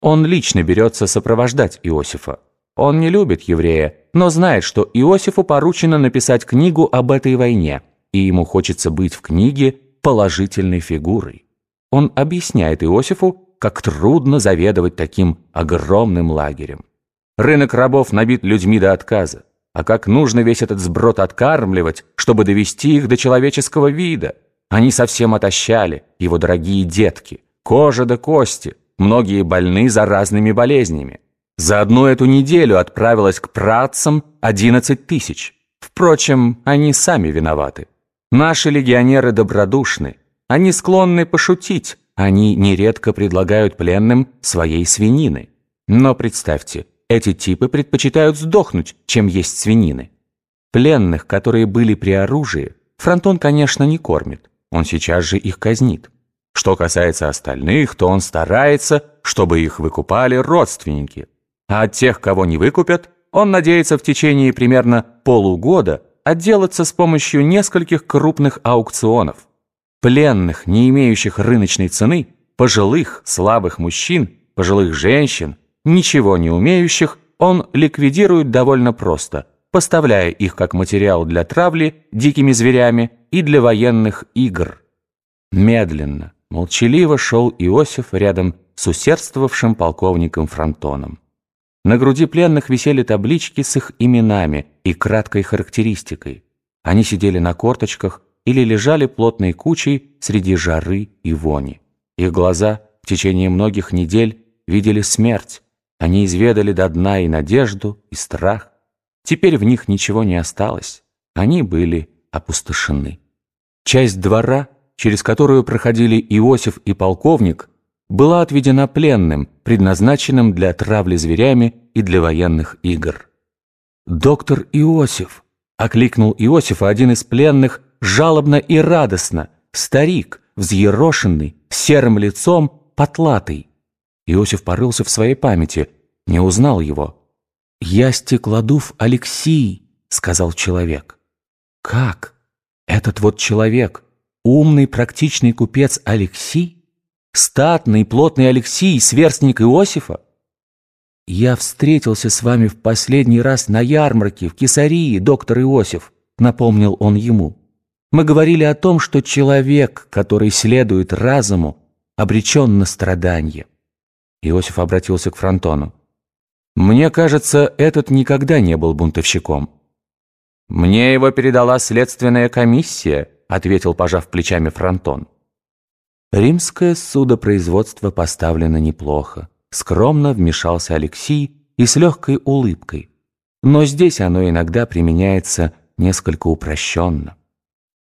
Он лично берется сопровождать Иосифа. Он не любит еврея, но знает, что Иосифу поручено написать книгу об этой войне, и ему хочется быть в книге положительной фигурой. Он объясняет Иосифу, как трудно заведовать таким огромным лагерем. Рынок рабов набит людьми до отказа. А как нужно весь этот сброд откармливать, чтобы довести их до человеческого вида? Они совсем отощали, его дорогие детки, кожа до кости, многие больны заразными болезнями. За одну эту неделю отправилось к працам 11 тысяч. Впрочем, они сами виноваты. Наши легионеры добродушны, они склонны пошутить, они нередко предлагают пленным своей свинины. Но представьте, эти типы предпочитают сдохнуть, чем есть свинины. Пленных, которые были при оружии, Фронтон, конечно, не кормит. Он сейчас же их казнит. Что касается остальных, то он старается, чтобы их выкупали родственники. А от тех, кого не выкупят, он надеется в течение примерно полугода отделаться с помощью нескольких крупных аукционов. Пленных, не имеющих рыночной цены, пожилых, слабых мужчин, пожилых женщин, ничего не умеющих, он ликвидирует довольно просто, поставляя их как материал для травли дикими зверями и для военных игр. Медленно, молчаливо шел Иосиф рядом с усердствовавшим полковником Фронтоном. На груди пленных висели таблички с их именами и краткой характеристикой. Они сидели на корточках или лежали плотной кучей среди жары и вони. Их глаза в течение многих недель видели смерть, они изведали до дна и надежду, и страх. Теперь в них ничего не осталось. Они были опустошены. Часть двора, через которую проходили Иосиф и полковник, была отведена пленным, предназначенным для травли зверями и для военных игр. «Доктор Иосиф!» — окликнул Иосифа один из пленных жалобно и радостно, старик, взъерошенный, серым лицом, потлатый. Иосиф порылся в своей памяти, не узнал его. «Я Стеклодув Алексей», — сказал человек. «Как? Этот вот человек, умный практичный купец Алексей? Статный плотный Алексей, сверстник Иосифа?» «Я встретился с вами в последний раз на ярмарке в Кесарии, доктор Иосиф», — напомнил он ему. «Мы говорили о том, что человек, который следует разуму, обречен на страдания». Иосиф обратился к Фронтону. «Мне кажется, этот никогда не был бунтовщиком». «Мне его передала следственная комиссия», ответил, пожав плечами Фронтон. Римское судопроизводство поставлено неплохо. Скромно вмешался Алексей и с легкой улыбкой. Но здесь оно иногда применяется несколько упрощенно.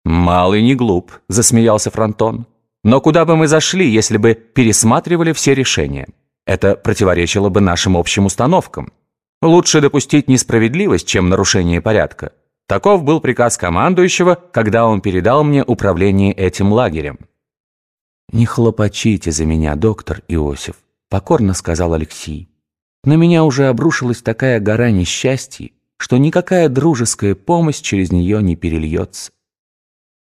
«Малый не глуп», — засмеялся Фронтон. «Но куда бы мы зашли, если бы пересматривали все решения?» Это противоречило бы нашим общим установкам. Лучше допустить несправедливость, чем нарушение порядка. Таков был приказ командующего, когда он передал мне управление этим лагерем. «Не хлопочите за меня, доктор Иосиф», — покорно сказал Алексей. «На меня уже обрушилась такая гора несчастий, что никакая дружеская помощь через нее не перельется».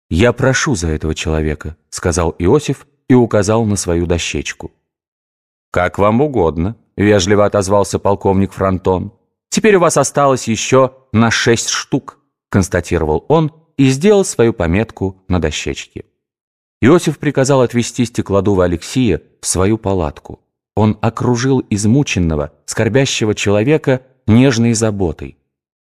«Я прошу за этого человека», — сказал Иосиф и указал на свою дощечку. «Как вам угодно», — вежливо отозвался полковник Фронтон. «Теперь у вас осталось еще на шесть штук», — констатировал он и сделал свою пометку на дощечке. Иосиф приказал отвезти стеклодува Алексея в свою палатку. Он окружил измученного, скорбящего человека нежной заботой.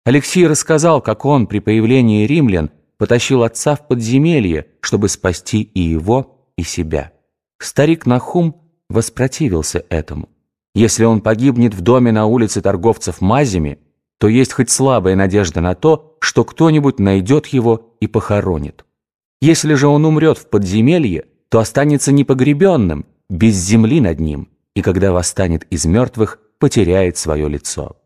Алексей рассказал, как он при появлении римлян потащил отца в подземелье, чтобы спасти и его, и себя. Старик Нахум воспротивился этому. Если он погибнет в доме на улице торговцев мазями, то есть хоть слабая надежда на то, что кто-нибудь найдет его и похоронит. Если же он умрет в подземелье, то останется непогребенным, без земли над ним, и когда восстанет из мертвых, потеряет свое лицо.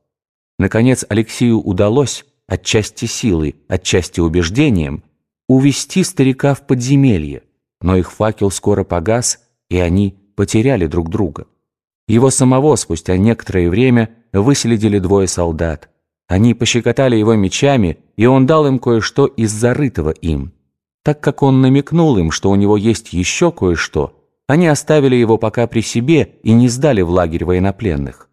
Наконец Алексею удалось, отчасти силой, отчасти убеждением, увести старика в подземелье, но их факел скоро погас, и они потеряли друг друга. Его самого спустя некоторое время выследили двое солдат. Они пощекотали его мечами, и он дал им кое-что из зарытого им. Так как он намекнул им, что у него есть еще кое-что, Они оставили его пока при себе и не сдали в лагерь военнопленных.